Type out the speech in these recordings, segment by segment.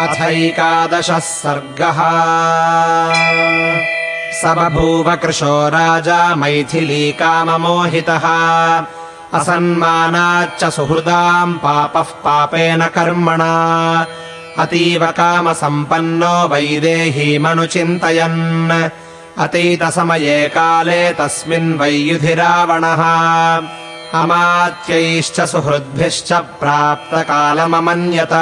अथैकादशः सर्गः। स बभूव कृशो राजा मैथिलीकाममोहितः असन्मानाच्च सुहृदाम् पापः पापेन कर्मणा। अतीव कामसम्पन्नो वैदेहीमनुचिन्तयन् अतीतसमये काले तस्मिन् वैयुधिरावणः। अमात्यैश्च सुहृद्भिश्च प्राप्तकालममन्यत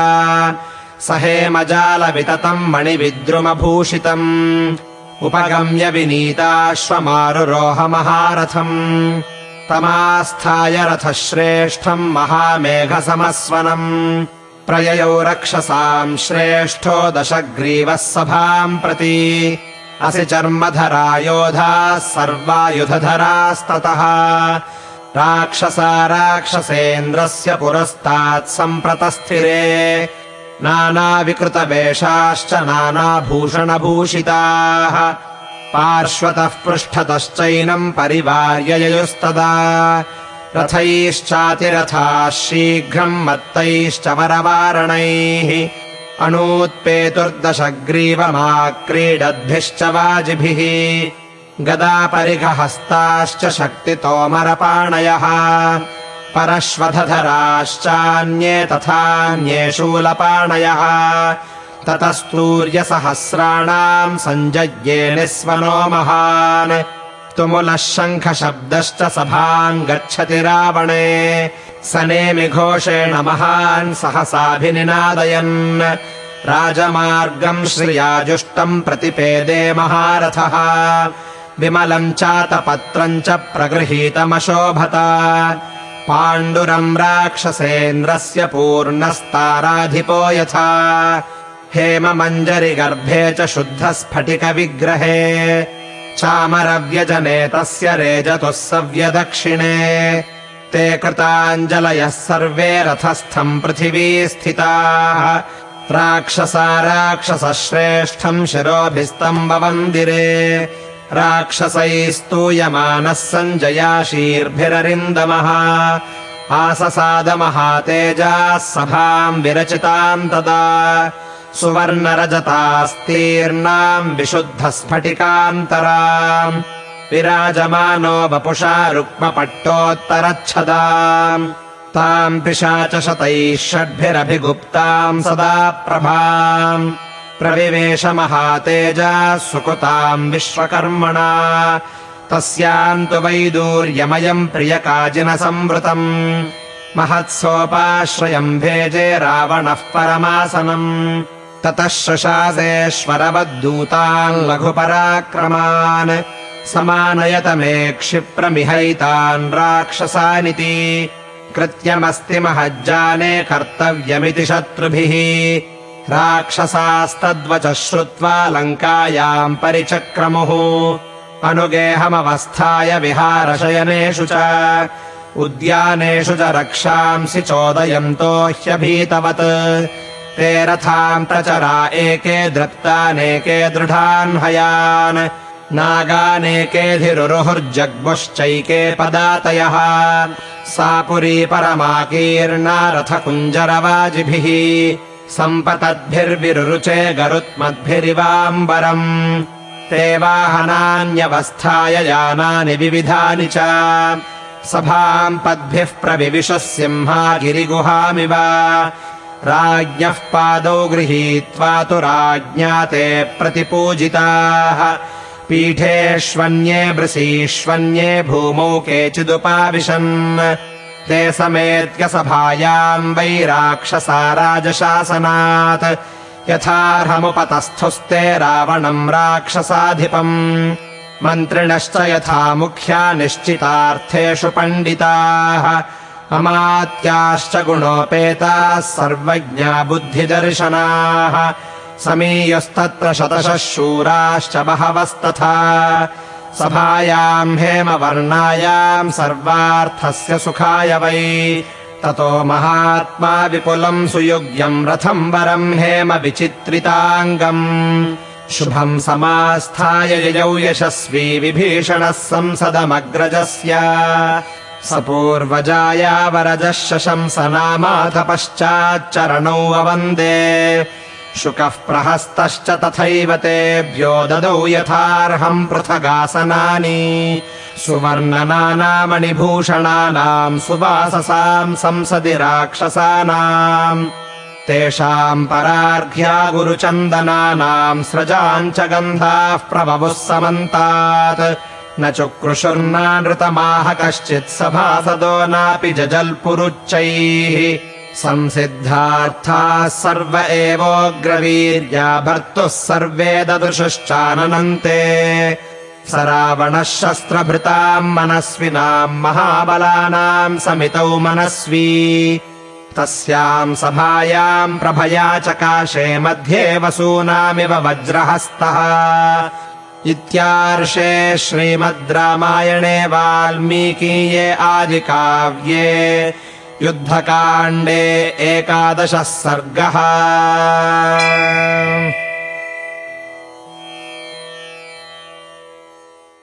स हेमजालविततम् मणिविद्रुमभूषितम्। उपगम्य विनीताश्वमारुरोहमहारथम्। तमास्थाय रथश्रेष्ठम् महामेघसमस्वनम्। प्रययौ रक्षसाम् श्रेष्ठो दशग्रीवः सभाम् प्रति। असि चर्मधरा योधाः सर्वायुधधरास्ततः। राक्षसा राक्षसेन्द्रस्य पुरस्तात् सम्प्रतस्थिरे नानाविकृतवेषाश्च नानाभूषणभूषिताः। पार्श्वतः पृष्ठतश्चैनम् परिवार्यययुस्तदा रथैश्चातिरथाः शीघ्रम् मत्तैश्च वरवारणैः। अनूत्पेतुर्दशग्रीवमाक्रीडद्भिश्च वाजिभिः। गदापरिघहस्ताश्च शक्तितोमरपाणयः परश्वधधराश्चान्ये तथान्ये शूलपाणयः ततस्तूर्यसहस्राणाम् सञ्जज्ञे निःस्वनो महान्। तुमुलः शङ्खशब्दश्च सभाम् गच्छति रावणे। स नेमिघोषेण महान् सहसाभिनिनादयन्। राजमार्गम् श्रियाजुष्टम् प्रतिपेदे महारथः। विमलम् चातपत्रम् च प्रगृहीतमशोभत पाण्डुरम् राक्षसेन्द्रस्य पूर्णस्ताराधिपो यथा। हेममञ्जरिगर्भे च शुद्धस्फटिकविग्रहे। चामरव्यजने तस्य रेजतुः सव्यदक्षिणे ते कृताञ्जलयः सर्वे रथस्थम् पृथिवी स्थिताः। राक्षसा राक्षसश्रेष्ठम् शिरोभिस्तम्बमन्दिरे राक्षसैस्तूयमानः सञ्जयाशीर्भिररिन्दमः। आससादमहातेजाः सभाम् विरचिताम् तदा। सुवर्णरजतास्तीर्णाम् विशुद्धस्फटिकान्तराम् विराजमानो वपुषा रुक्मपट्टोत्तरच्छदाम्। ताम् पिशाचशतैः षड्भिरभिगुप्ताम् सदा प्रभाम् प्रविवेश महातेजाः सुकृताम् विश्वकर्मणा तस्याम् तु वैदूर्यमयम् प्रियकाजिनसंवृतम् महत्सोपाश्रयम् भेजे रावणः परमासनम्। ततः शशासेश्वरवद्दूतान् लघुपराक्रमान्। समानयत मे क्षिप्रमिहैतान् राक्षसानिति। कृत्यमस्ति महज्जाने कर्तव्यमिति शत्रुभिः राक्षसास्तद्वचः श्रुत्वा लङ्कायाम् परिचक्रमुः। अनुगेहमवस्थाय विहारशयनेषु च उद्यानेषु च रक्षांसि चोदयन्तो ह्यभीतवत्। ते रथाम् प्रचरा एके दृढान् हयान्। नागानेकेधिरुरुहुर्जग्मुश्चैके पदातयः। सा पुरी परमाकीर्णा रथकुञ्जरवाजिभिः सम्पतद्भिर्विरुरुचे गरुत्मद्भिरिवाम्बरम् ते वाहनान्यवस्थाय यानानि विविधानि च। सभाम् पद्भिः प्रविविशः सिंहा गिरिगुहामिव राज्ञः पादौ गृहीत्वा तु राज्ञा ते प्रतिपूजिताः। पीठेष्वन्ये वृषीष्वन्ये भूमौ केचिदुपाविशन् ते समेत्य सभायाम् वै राक्षसा राजशासनात् यथार्हमुपतस्थुस्ते रावणम् राक्षसाधिपम्। मन्त्रिणश्च यथा मुख्या निश्चितार्थेषु पण्डिताः। अमात्याश्च गुणोपेताः सर्वज्ञा बुद्धिदर्शनाः। समीयस्तत्र शतशः शूराश्च बहवस्तथा सभायाम् हेमवर्णायाम् सर्वार्थस्य सुखाय वै। ततो महात्मा विपुलम् सुयुग्यम् रथम् वरम् हेम विचित्रिताङ्गम् शुभम् समास्थाय ययौ यशस्वी विभीषणः संसदमग्रजस्य। स पूर्वजाया वरजः शशंस नामाथ पश्चाच्चरणौ अवन्दे शुकः प्रहस्तश्च तथैव तेभ्यो ददौ यथार्हम् पृथगासनानि। सुवर्णनानामणिभूषणानाम् सुवाससाम् संसदि राक्षसानाम्। तेषाम् परार्घ्या गुरुचन्दनानाम् स्रजाम् च गन्धाः प्रभवुः समन्तात्। न चुक्रुशुर्नानृतमाह कश्चित् सभासदो नापि जजल्पुरुच्चैः संसिद्धार्थाः सर्व एवोऽग्रवीर्या भर्तुः सर्वे ददृशुश्चाननन्ते। स रावणः शस्त्रभृताम् मनस्विनाम् महाबलानाम् समितौ मनस्वी। तस्याम् सभायाम् प्रभया चकाशे मध्ये वसूनामिव वज्रहस्तः। इत्यार्षे श्रीमद् रामायणे वाल्मीकीये आदिकाव्ये युद्धकाण्डे एकादशः सर्गः